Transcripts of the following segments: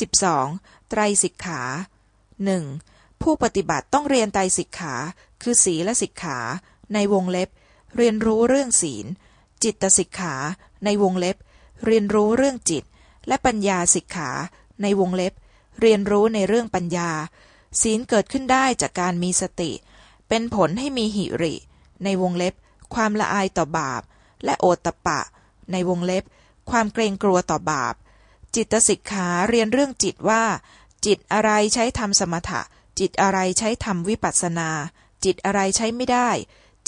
12. ไตรสิกขาหนึ่งผู้ปฏิบัติต้องเรียนไตรสิกขา คือศีลสิกขา ในวงเล็บ เรียนรู้เรื่องศีล จิตสิกขา ในวงเล็บ เรียนรู้เรื่องจิต และปัญญาสิกขา ในวงเล็บ เรียนรู้ในเรื่องปัญญา ศีลเกิดขึ้นได้จากการมีสติ เป็นผลให้มีหิริ ในวงเล็บ ความละอายต่อบาป และโอตตะปะ ในวงเล็บ ความเกรงกลัวต่อบาป จิตสิกขาเรียนเรื่องจิตว่า จิตอะไรใช้ทำสมถะ จิตอะไรใช้ทำวิปัสสนา จิตอะไรใช้ไม่ได้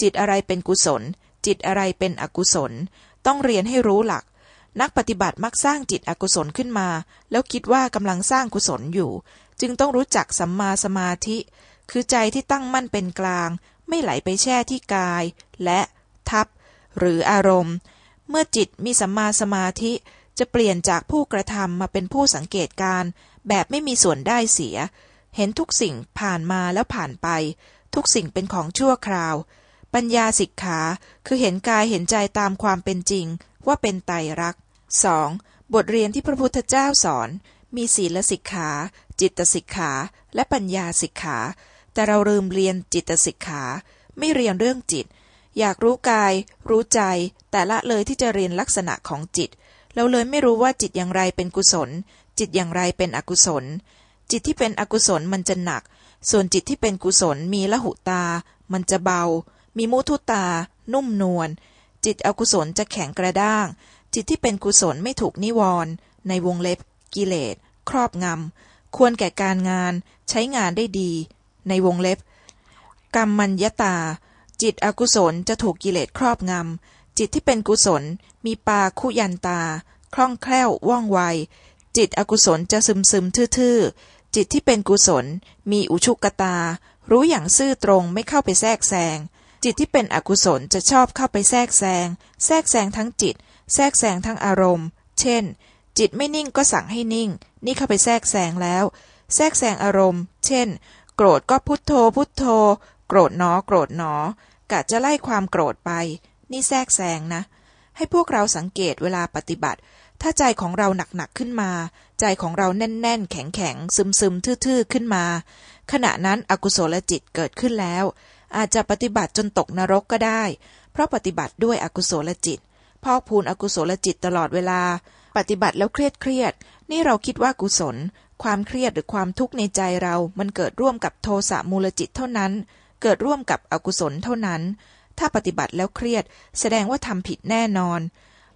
จิตอะไรเป็นกุศล จิตอะไรเป็นอกุศล ต้องเรียนให้รู้หลัก นักปฏิบัติมักสร้างจิตอกุศลขึ้นมา แล้วคิดว่ากำลังสร้างกุศลอยู่ จึงต้องรู้จักสัมมาสมาธิ คือใจที่ตั้งมั่นเป็นกลาง ไม่ไหลไปแช่ที่กาย และทับหรืออารมณ์ เมื่อจิตมีสัมมาสมาธิ จะเปลี่ยนจากผู้กระทำมาเป็นผู้สังเกตการ แบบไม่มีส่วนได้เสีย เห็นทุกสิ่งผ่านมาแล้วผ่านไป ทุกสิ่งเป็นของชั่วคราว ปัญญาสิกขาคือเห็นกายเห็นใจตามความเป็นจริง ว่าเป็นไตรลักษณ์ 2. บทเรียนที่พระพุทธเจ้าสอน มีศีลสิกขา จิตสิกขา และปัญญาสิกขา แต่เราลืมเรียนจิตสิกขา ไม่เรียนเรื่องจิต อยากรู้กาย รู้ใจ แต่ละเลยที่จะเรียนลักษณะของจิต เราเลยไม่รู้ว่าจิตอย่างไรเป็นกุศล จิตอย่างไรเป็นอกุศล จิตที่เป็นอกุศลมันจะหนัก ส่วนจิตที่เป็นกุศลมีละหุตา มันจะเบา มีมุทุตา นุ่มนวล จิตอกุศลจะแข็งกระด้าง จิตที่เป็นกุศลไม่ถูกนิวรณ์ในวงเล็บ กิเลส ครอบงำ ควรแก่การงาน ใช้งานได้ดี ในวงเล็บ กรรมัญญตา จิตอกุศลจะถูกกิเลสครอบงำ จิตที่เป็นกุศล มีปาคุยันตา คล่องแคล่วว่องไว จิตอกุศลจะซึมซึมทื่อๆ จิตที่เป็นกุศล มีอุชุกตา รู้อย่างซื่อตรงไม่เข้าไปแทรกแซง จิตที่เป็นอกุศลจะชอบเข้าไปแทรกแซง แทรกแซงทั้งจิต แทรกแซงทั้งอารมณ์ เช่น จิตไม่นิ่งก็สั่งให้นิ่ง นี่เข้าไปแทรกแซงแล้ว แทรกแซงอารมณ์ เช่น โกรธก็พุทโธพุทโธ โกรธหนอ โกรธหนอกะจะไล่ความโกรธไป นี่แทรกแซงนะ ให้พวกเราสังเกตเวลาปฏิบัติ ถ้าใจของเราหนักๆขึ้นมา ใจของเราแน่นๆ แข็งๆ ซึมๆ ทื่อๆ ขึ้นมา ขณะนั้นอกุศลจิตเกิดขึ้นแล้ว อาจจะปฏิบัติจนตกนรกก็ได้ เพราะปฏิบัติด้วยอกุศลจิต พอกพูนอกุศลจิตตลอดเวลา ปฏิบัติแล้วเครียดเครียด นี่เราคิดว่ากุศล ความเครียดหรือความทุกข์ในใจเรา มันเกิดร่วมกับโทสะมูลจิตเท่านั้น เกิดร่วมกับอกุศลเท่านั้น ถ้าปฏิบัติแล้วเครียด แสดงว่าทำผิดแน่นอน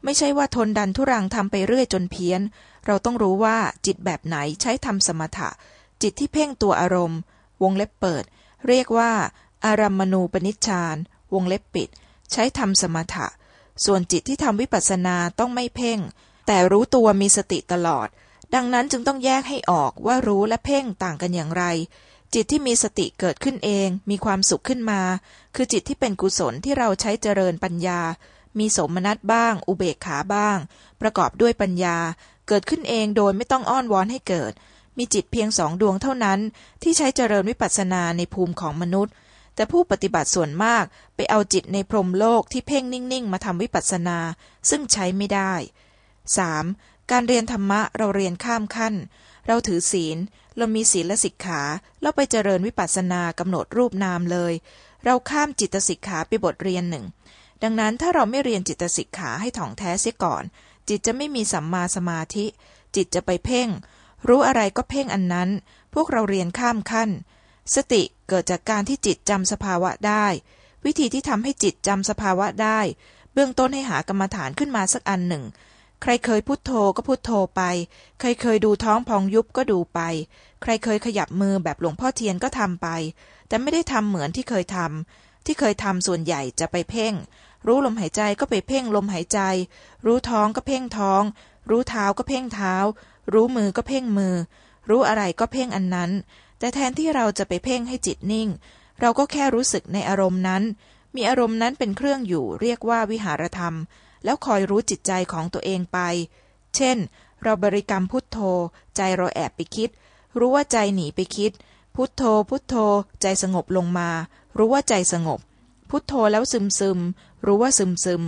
ไม่ใช่ว่าทนดันทุรังทำไปเรื่อยจนเพี้ยน เราต้องรู้ว่าจิตแบบไหนใช้ทำสมถะ จิตที่เพ่งตัวอารมณ์ วงเล็บเปิด เรียกว่า อารัมมณูปนิชฌานวงเล็บปิด ใช้ทำสมถะ ส่วนจิตที่ทำวิปัสสนาต้องไม่เพ่ง แต่รู้ตัวมีสติตลอด ดังนั้นจึงต้องแยกให้ออกว่ารู้และเพ่งต่างกันอย่างไร จิตที่มีสติเกิดขึ้นเอง มีความสุขขึ้นมา คือจิตที่เป็นกุศลที่เราใช้เจริญปัญญา มีสมนัตบ้าง อุเบกขาบ้าง ประกอบด้วยปัญญา เกิดขึ้นเองโดยไม่ต้องอ้อนวอนให้เกิด มีจิตเพียงสองดวงเท่านั้น ที่ใช้เจริญวิปัสสนาในภูมิของมนุษย์ แต่ผู้ปฏิบัติส่วนมากไปเอาจิตในพรมโลกที่เพ่งนิ่งๆ มาทำวิปัสสนา ซึ่งใช้ไม่ได้ 3. การเรียนธรรมะเราเรียนข้ามขั้น เราถือศีล เรามีศีลและสิกขา เราไปเจริญวิปัสสนากำหนดรูปนามเลย เราข้ามจิตสิกขาไปบทเรียนหนึ่ง ดังนั้นถ้าเราไม่เรียนจิตสิกขาให้ถ่องแท้เสียก่อน จิตจะไม่มีสัมมาสมาธิ จิตจะไปเพ่ง รู้อะไรก็เพ่งอันนั้น พวกเราเรียนข้ามขั้น สติเกิดจากการที่จิตจำสภาวะได้ วิธีที่ทำให้จิตจำสภาวะได้ เบื้องต้นให้หากรรมฐานขึ้นมาสักอันหนึ่ง ใครเคยพุโทโธก็พุโทโธไป ใครเคยดูท้องพองยุบก็ดูไป ใครเคยขยับมือแบบหลวงพ่อเทียนก็ทำไป แต่ไม่ได้ทำเหมือนที่เคยทำ ที่เคยทำส่วนใหญ่จะไปเพ่ง รู้ลมหายใจก็ไปเพ่งลมหายใจ รู้ท้องก็เพ่งท้อง รู้เท้าก็เพ่งเท้า รู้มือก็เพ่งมือ รู้อะไรก็เพ่งอันนั้น แต่แทนที่เราจะไปเพ่งให้จิตนิ่ง เราก็แค่รู้สึกในอารมณ์นั้น มีอารมณ์นั้นเป็นเครื่องอยู่เรียกว่าวิหารธรรม แล้วคอยรู้จิตใจของตัวเองไป เช่น เราบริกรรมพุทโธ ใจเราแอบไปคิด รู้ว่าใจหนีไปคิด พุทโธ พุทโธ ใจสงบลงมา รู้ว่าใจสงบ พุทโธแล้วซึมซึม รู้ว่าซึมซึม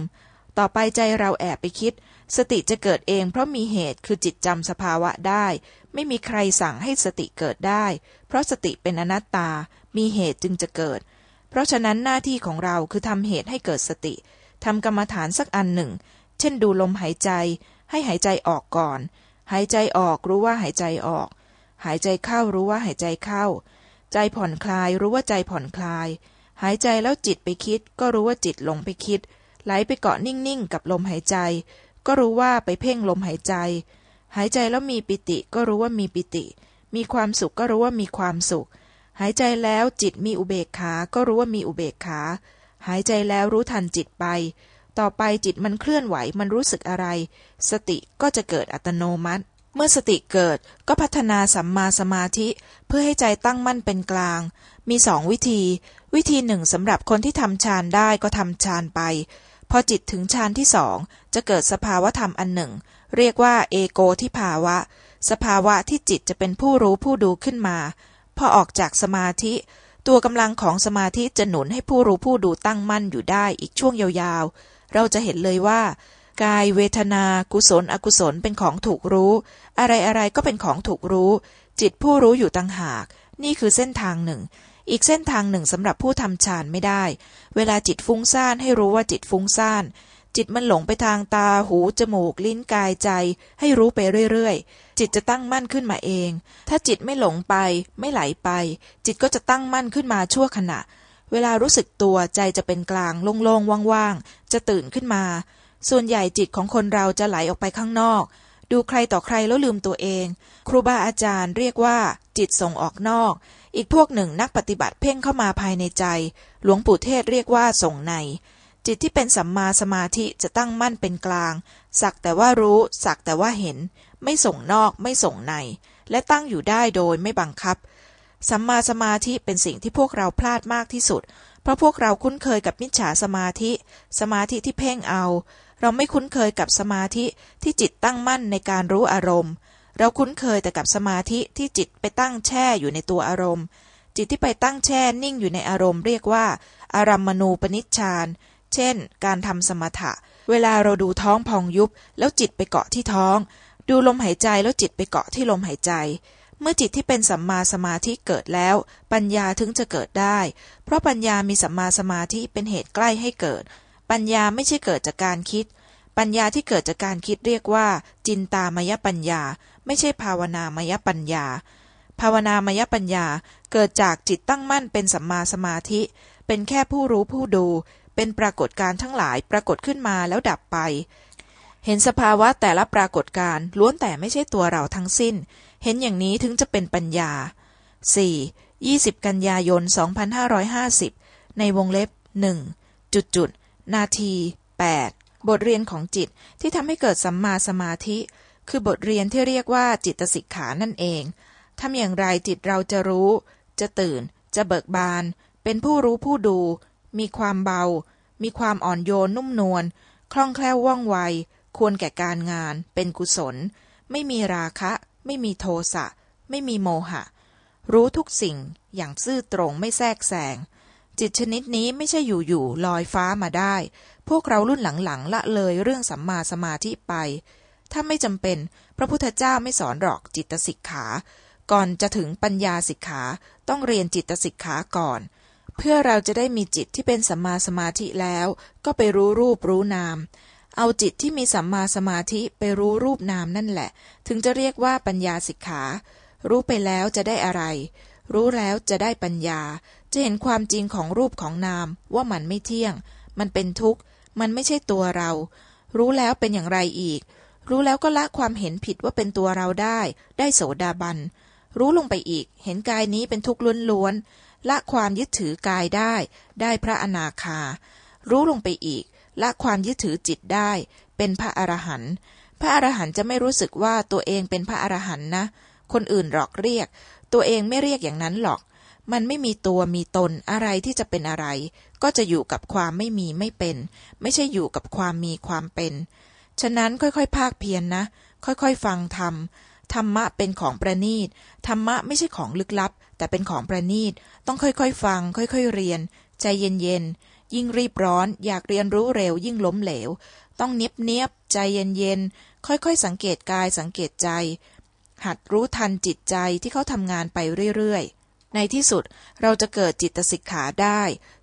ต่อไปใจเราแอบไปคิด สติจะเกิดเองเพราะมีเหตุคือจิตจำสภาวะได้ ไม่มีใครสั่งให้สติเกิดได้ เพราะสติเป็นอนัตตา มีเหตุจึงจะเกิด เพราะฉะนั้นหน้าที่ของเราคือทำเหตุให้เกิดสติ ทำกรรมฐานสักอันหนึ่ง เช่นดูลมหายใจ ให้หายใจออกก่อน หายใจออกรู้ว่าหายใจออก หายใจเข้ารู้ว่าหายใจเข้า ใจผ่อนคลายรู้ว่าใจผ่อนคลาย หายใจแล้วจิตไปคิด ก็รู้ว่าจิตหลงไปคิด ไหลไปเกาะนิ่งๆกับลมหายใจ ก็รู้ว่าไปเพ่งลมหายใจ หายใจแล้วมีปิติก็รู้ว่ามีปิติ มีความสุขก็รู้ว่ามีความสุข หายใจแล้วจิตมีอุเบกขา ก็รู้ว่ามีอุเบกขา หายใจแล้วรู้ทันจิตไป ต่อไปจิตมันเคลื่อนไหวมันรู้สึกอะไร สติก็จะเกิดอัตโนมัติ เมื่อสติเกิดก็พัฒนาสัมมาสมาธิ เพื่อให้ใจตั้งมั่นเป็นกลาง มีสองวิธี วิธีหนึ่งสำหรับคนที่ทำฌานได้ก็ทำฌานไป พอจิตถึงฌานที่สองจะเกิดสภาวะธรรมอันหนึ่ง เรียกว่าเอโกทิภาวะ สภาวะที่จิตจะเป็นผู้รู้ผู้ดูขึ้นมา พอออกจากสมาธิ ตัวกำลังของสมาธิจะหนุนให้ผู้รู้ผู้ดูตั้งมั่นอยู่ได้อีกช่วงยาวๆ เราจะเห็นเลยว่า กายเวทนา กุศล อกุศลเป็นของถูกรู้ อะไรๆก็เป็นของถูกรู้ จิตผู้รู้อยู่ต่างหาก นี่คือเส้นทางหนึ่ง อีกเส้นทางหนึ่งสำหรับผู้ทำฌานไม่ได้ เวลาจิตฟุ้งซ่านให้รู้ว่าจิตฟุ้งซ่าน จิตมันหลงไปทางตาหู จมูก ลิ้นกายใจ ให้รู้ไปเรื่อยๆ จิตจะตั้งมั่นขึ้นมาเอง ถ้าจิตไม่หลงไป ไม่ไหลไป จิตก็จะตั้งมั่นขึ้นมาชั่วขณะ เวลารู้สึกตัวใจจะเป็นกลางโล่งๆว่างๆ จะตื่นขึ้นมา ส่วนใหญ่จิตของคนเราจะไหลออกไปข้างนอก ดูใครต่อใครแล้วลืมตัวเอง ครูบาอาจารย์เรียกว่า จิตส่งออกนอก อีกพวกหนึ่งนักปฏิบัติเพ่งเข้ามาภายในใจ หลวงปู่เทศเรียกว่าส่งใน จิตที่เป็นสัมมาสมาธิจะตั้งมั่นเป็นกลาง สักแต่ว่ารู้ สักแต่ว่าเห็น ไม่ส่งนอก ไม่ส่งใน และตั้งอยู่ได้โดยไม่บังคับ สัมมาสมาธิเป็นสิ่งที่พวกเราพลาดมากที่สุด เพราะพวกเราคุ้นเคยกับมิจฉาสมาธิ สมาธิที่เพ่งเอา เราไม่คุ้นเคยกับสมาธิที่จิตตั้งมั่นในการรู้อารมณ์ เราคุ้นเคยแต่กับสมาธิที่จิตไปตั้งแช่อยู่ในตัวอารมณ์ จิตที่ไปตั้งแช่นิ่งอยู่ในอารมณ์ เรียกว่าอารัมมณูปนิชฌาน เช่น การทำสมถะ เวลาเราดูท้องพองยุบ แล้วจิตไปเกาะที่ท้อง ดูลมหายใจแล้วจิตไปเกาะที่ลมหายใจ เมื่อจิตที่เป็นสัมมาสมาธิเกิดแล้ว ปัญญาถึงจะเกิดได้ เพราะปัญญามีสัมมาสมาธิเป็นเหตุใกล้ให้เกิด ปัญญาไม่ใช่เกิดจากการคิด ปัญญาที่เกิดจากการคิดเรียกว่า จินตามยปัญญา ไม่ใช่ภาวนามยปัญญา ภาวนามยปัญญาเกิดจากจิตตั้งมั่นเป็นสัมมาสมาธิ เป็นแค่ผู้รู้ผู้ดู เป็นปรากฏการ์ทั้งหลายปรากฏขึ้นมาแล้วดับไป เห็นสภาวะแต่ละปรากฏการ์ล้วนแต่ไม่ใช่ตัวเราทั้งสิ้น เห็นอย่างนี้ถึงจะเป็นปัญญา 4. 20 กันยายน 2550 ในวงเล็บ 1. จุดจุด นาที 8 บทเรียนของจิตที่ทำให้เกิดสัมมาสมาธิ คือบทเรียนที่เรียกว่าจิตสิกขานั่นเอง ทำอย่างไรจิตเราจะรู้ จะตื่น จะเบิกบาน เป็นผู้รู้ผู้ดู มีความเบา มีความอ่อนโยนนุ่มนวล คล่องแคล่วว่องไว ควรแก่การงาน เป็นกุศล ไม่มีราคะ ไม่มีโทสะ ไม่มีโมหะ รู้ทุกสิ่ง อย่างซื่อตรงไม่แทรกแซง จิตชนิดนี้ไม่ใช่อยู่ๆลอยฟ้ามาได้ พวกเรารุ่นหลังๆละเลยเรื่องสัมมาสมาธิไป ถ้าไม่จำเป็น พระพุทธเจ้าไม่สอนหรอกจิตสิกขา ก่อนจะถึงปัญญาสิกขา ต้องเรียนจิตสิกขาก่อน พื่อเราจะได้มีจิตที่เป็นสัมมาสมาธิแล้ว ก็ไปรู้รูปรู้นาม เอาจิตที่มีสัมมาสมาธิไปรู้รูปนามนั่นแหละ ถึงจะเรียกว่าปัญญาสิกขา รู้ไปแล้วจะได้อะไร รู้แล้วจะได้ปัญญา จะเห็นความจริงของรูปของนามว่ามันไม่เที่ยง มันเป็นทุกข์ มันไม่ใช่ตัวเรา รู้แล้วเป็นอย่างไรอีก รู้แล้วก็ละความเห็นผิดว่าเป็นตัวเราได้ ได้โสดาบัน รู้ลงไปอีก เห็นกายนี้เป็นทุกข์ล้วน ละความยึดถือกายได้ ได้พระอนาคา รู้ลงไปอีก ละความยึดถือจิตได้ เป็นพระอรหันต์พระอรหันต์จะไม่รู้สึกว่าตัวเองเป็นพระอรหันต์นะ คนอื่นหลอกเรียก ตัวเองไม่เรียกอย่างนั้นหรอก มันไม่มีตัวมีตนอะไรที่จะเป็นอะไร ก็จะอยู่กับความไม่มีไม่เป็น ไม่ใช่อยู่กับความมีความเป็น ฉะนั้นค่อยๆ ภาคเพียรนนะ ค่อยๆ ฟังธรรมธรรมะเป็นของประณีต ธรรมะไม่ใช่ของลึกลับ แต่เป็นของประณีตต้องค่อยๆ ฟัง ค่อยๆ เรียน ใจเย็นๆ ยิ่งรีบร้อน อยากเรียนรู้เร็ว ยิ่งล้มเหลว ต้องเนียบเนียบใจเย็นๆ ค่อยๆ สังเกตกายสังเกตใจ หัดรู้ทันจิตใจที่เขาทำงานไปเรื่อยๆ ในที่สุดเราจะเกิดจิตสิกขาได้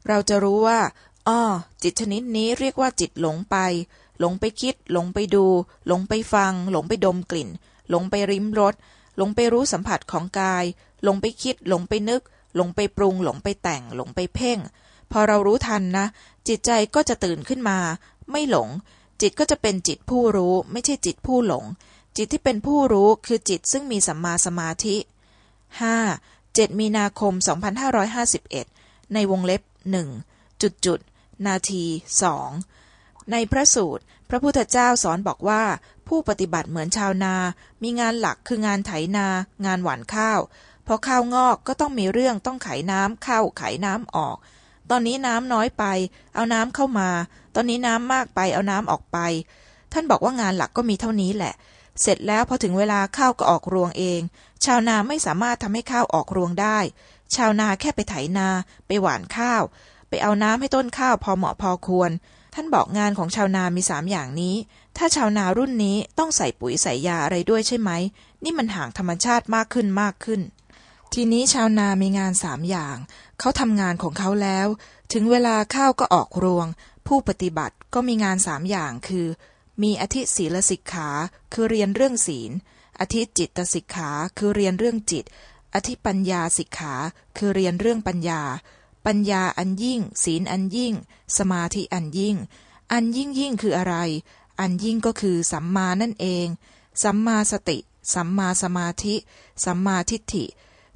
เราจะรู้ว่าอ้อจิตชนิดนี้เรียกว่าจิตหลงไป หลงไปคิด หลงไปดู หลงไปฟัง หลงไปดมกลิ่น หลงไปริมรสหลงไปรู้สัมผัสของกาย หลงไปคิด หลงไปนึก หลงไปปรุง หลงไปแต่ง หลงไปเพ่ง พอเรารู้ทันนะ จิตใจก็จะตื่นขึ้นมา ไม่หลง จิตก็จะเป็นจิตผู้รู้ ไม่ใช่จิตผู้หลง จิตที่เป็นผู้รู้คือจิตซึ่งมีสัมมาสมาธิ 5. 7 มีนาคม 2551 ในวงเล็บหนึ่งจุดจุด นาทีสองในพระสูตร พระพุทธเจ้าสอนบอกว่า ผู้ปฏิบัติเหมือนชาวนา มีงานหลักคืองานไถนา งานหว่านข้าว พอข้าวงอกก็ต้องมีเรื่องต้องไขน้ำเข้าไขน้ำออก ตอนนี้น้ำน้อยไป เอาน้ำเข้ามา ตอนนี้น้ำมากไปเอาน้ำออกไป ท่านบอกว่างานหลักก็มีเท่านี้แหละ เสร็จแล้วพอถึงเวลาข้าวก็ออกรวงเอง ชาวนาไม่สามารถทำให้ข้าวออกรวงได้ ชาวนาแค่ไปไถนาไปหว่านข้าว ไปเอาน้ำให้ต้นข้าวพอเหมาะพอควร ท่านบอกงานของชาวนามีสามอย่างนี้ ถ้าชาวนารุ่นนี้ต้องใส่ปุ๋ยใส่ยาอะไรด้วยใช่ไหม นี่มันห่างธรรมชาติมากขึ้นมากขึ้น ทีนี้ชาวนามีงานสามอย่าง เขาทำงานของเขาแล้ว ถึงเวลาข้าวก็ออกรวง ผู้ปฏิบัติก็มีงานสามอย่างคือ มีอธิศีลสิกขา คือเรียนเรื่องศีล อธิจิตสิกขา คือเรียนเรื่องจิต อธิปัญญาสิกขา คือเรียนเรื่องปัญญา ปัญญาอันยิ่ง ศีลอันยิ่ง สมาธิอันยิ่ง อันยิ่งยิ่งคืออะไร อันยิ่งก็คือสัมมานั่นเอง สัมมาสติ สัมมาสมาธิ สัมมาทิฏฐิ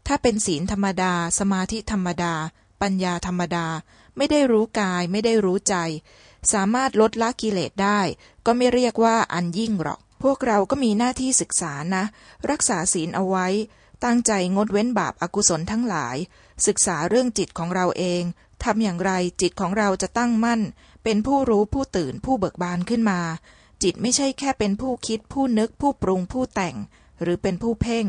ถ้าเป็นศีลธรรมดา สมาธิธรรมดา ปัญญาธรรมดา ไม่ได้รู้กายไม่ได้รู้ใจ สามารถลดละกิเลสได้ ก็ไม่เรียกว่าอันยิ่งหรอก พวกเราก็มีหน้าที่ศึกษานะ รักษาศีลเอาไว้ ตั้งใจงดเว้นบาปอากุศลทั้งหลาย ศึกษาเรื่องจิตของเราเองทำอย่างไรจิตของเราจะตั้งมั่น เป็นผู้รู้ผู้ตื่นผู้เบิกบานขึ้นมา จิตไม่ใช่แค่เป็นผู้คิดผู้นึกผู้ปรุงผู้แต่ง หรือเป็นผู้เพ่ง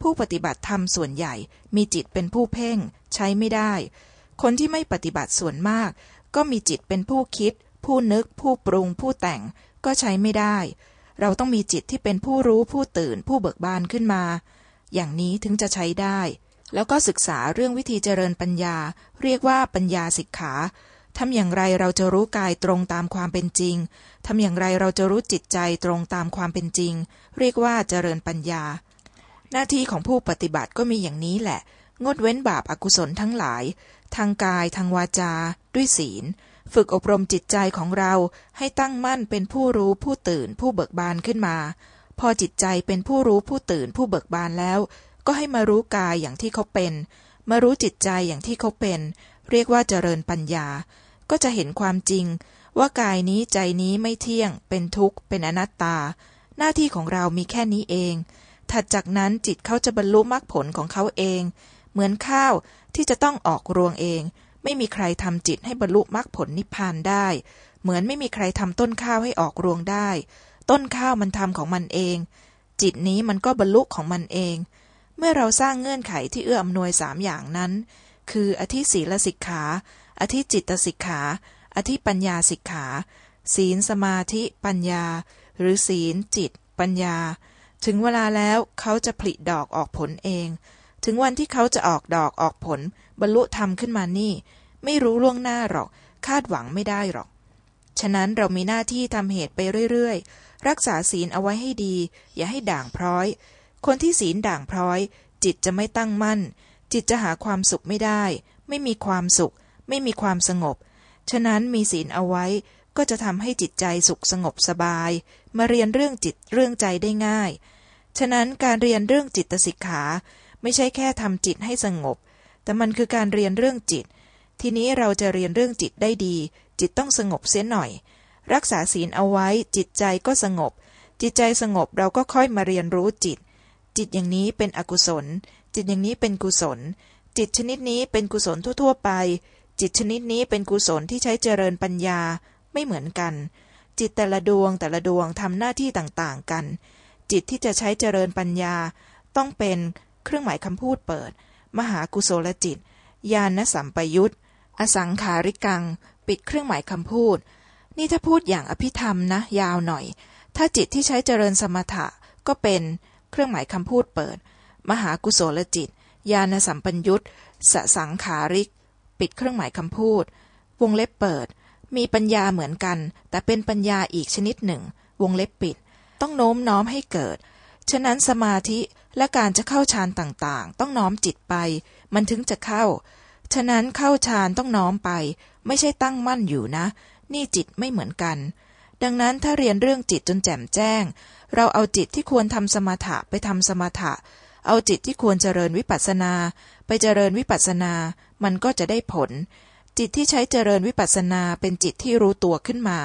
ผู้ปฏิบัติธรรมส่วนใหญ่มีจิตเป็นผู้เพ่ง ใช้ไม่ได้ คนที่ไม่ปฏิบัติส่วนมาก ก็มีจิตเป็นผู้คิด ผู้นึก ผู้ปรุง ผู้แต่ง ก็ใช้ไม่ได้ เราต้องมีจิตที่เป็นผู้รู้ผู้ตื่น ผู้เบิกบานขึ้นมา อย่างนี้ถึงจะใช้ได้ แล้วก็ศึกษาเรื่องวิธีเจริญปัญญา เรียกว่าปัญญาสิกขาทำอย่างไรเราจะรู้กายตรงตามความเป็นจริง ทำอย่างไรเราจะรู้จิตใจตรงตามความเป็นจริง เรียกว่าเจริญปัญญา น้าที่ของผู้ปฏิบัติก็มีอย่างนี้แหละ งดเว้นบาปอากุศลทั้งหลาย ทางกายทางวาจา ด้วยศีล ฝึกอบรมจิตใจของเราให้ตั้งมั่นเป็นผู้รู้ผู้ตื่นผู้เบิกบานขึ้นมา พอจิตใจเป็นผู้รู้ผู้ตื่นผู้เบิกบานแล้ว ก็ให้มารู้กายอย่างที่เขาเป็น มารู้จิตใจอย่างที่เขาเป็น เรียกว่าเจริญปัญญา ก็จะเห็นความจริง ว่ากายนี้ใจนี้ไม่เที่ยง เป็นทุกข์ เป็นอนัตตา หน้าที่ของเรามีแค่นี้เอง ถัดจากนั้นจิตเขาจะบรรลุมรรคผลของเขาเอง เหมือนข้าวที่จะต้องออกรวงเอง ไม่มีใครทำจิตให้บรรลุมรรคผลนิพพานได้ เหมือนไม่มีใครทำต้นข้าวให้ออกรวงได้ ต้นข้าวมันทำของมันเอง จิตนี้มันก็บรรลุของมันเอง เมื่อเราสร้างเงื่อนไขที่เอื้ออำนวยสามอย่างนั้น คืออธิศีลสิกขา อธิจิตสิกขา อธิปัญญาสิกขา ศีลสมาธิปัญญา หรือศีลจิต ปัญญา ถึงเวลาแล้วเขาจะผลิดอกออกผลเอง ถึงวันที่เขาจะออกดอกออกผล บรรลุธรรมขึ้นมานี่ ไม่รู้ล่วงหน้าหรอก คาดหวังไม่ได้หรอก ฉะนั้นเรามีหน้าที่ทำเหตุไปเรื่อยๆ รักษาศีลเอาไว้ให้ดี อย่าให้ด่างพร้อย คนที่ศีลด่างพร้อย จิตจะไม่ตั้งมั่น จิตจะหาความสุขไม่ได้ ไม่มีความสุข ไม่มีความสงบ ฉะนั้นมีศีลเอาไว้ก็จะทำให้จิตใจสุขสงบสบาย มาเรียนเรื่องจิตเรื่องใจได้ง่าย ฉะนั้นการเรียนเรื่องจิตสิกขา ไม่ใช่แค่ทำจิตให้สงบ แต่มันคือการเรียนเรื่องจิต ทีนี้เราจะเรียนเรื่องจิตได้ดี จิตต้องสงบเสียหน่อย รักษาศีลเอาไว้ จิตใจก็สงบ จิตใจสงบเราก็ค่อยมาเรียนรู้จิต จิตอย่างนี้เป็นอกุศล จิตอย่างนี้เป็นกุศล จิตชนิดนี้เป็นกุศลทั่ว ๆ ไป จิตชนิดนี้เป็นกุศลที่ใช้เจริญปัญญาไม่เหมือนกัน จิตแต่ละดวงแต่ละดวงทำหน้าที่ต่างๆกัน จิตที่จะใช้เจริญปัญญา ต้องเป็นเครื่องหมายคำพูดเปิด มหากุศลจิต ญาณสัมปยุตอสังขาริกัง ปิดเครื่องหมายคำพูด นี่ถ้าพูดอย่างอภิธรรมนะ ยาวหน่อย ถ้าจิตที่ใช้เจริญสมถะก็เป็นเครื่องหมายคำพูดเปิด มหากุศลจิต ญาณสัมปัญยุตสสังขาริก ปิดเครื่องหมายคำพูด วงเล็บเปิด มีปัญญาเหมือนกัน แต่เป็นปัญญาอีกชนิดหนึ่ง วงเล็บปิด ต้องโน้มน้อมให้เกิด ฉะนั้นสมาธิและการจะเข้าฌานต่างๆ ต้องน้อมจิตไป มันถึงจะเข้า ฉะนั้นเข้าฌานต้องน้อมไป ไม่ใช่ตั้งมั่นอยู่นะ นี่จิตไม่เหมือนกัน ดังนั้นถ้าเรียนเรื่องจิตจนแจ่มแจ้ง เราเอาจิตที่ควรทำสมถะไปทำสมถะ เอาจิตที่ควรเจริญวิปัสสนา ไปเจริญวิปัสสนา มันก็จะได้ผล จิตที่ใช้เจริญวิปัสสนาเป็นจิตที่รู้ตัวขึ้นมา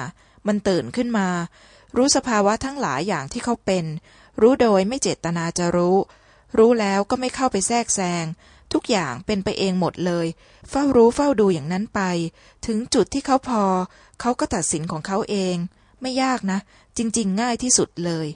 มันตื่นขึ้นมา รู้สภาวะทั้งหลายอย่างที่เขาเป็น รู้โดยไม่เจตนาจะรู้ รู้แล้วก็ไม่เข้าไปแทรกแซง ทุกอย่างเป็นไปเองหมดเลย เฝ้ารู้เฝ้าดูอย่างนั้นไป ถึงจุดที่เขาพอ เขาก็ตัดสินของเขาเอง ไม่ยากนะ จริง ๆ ง่ายที่สุดเลย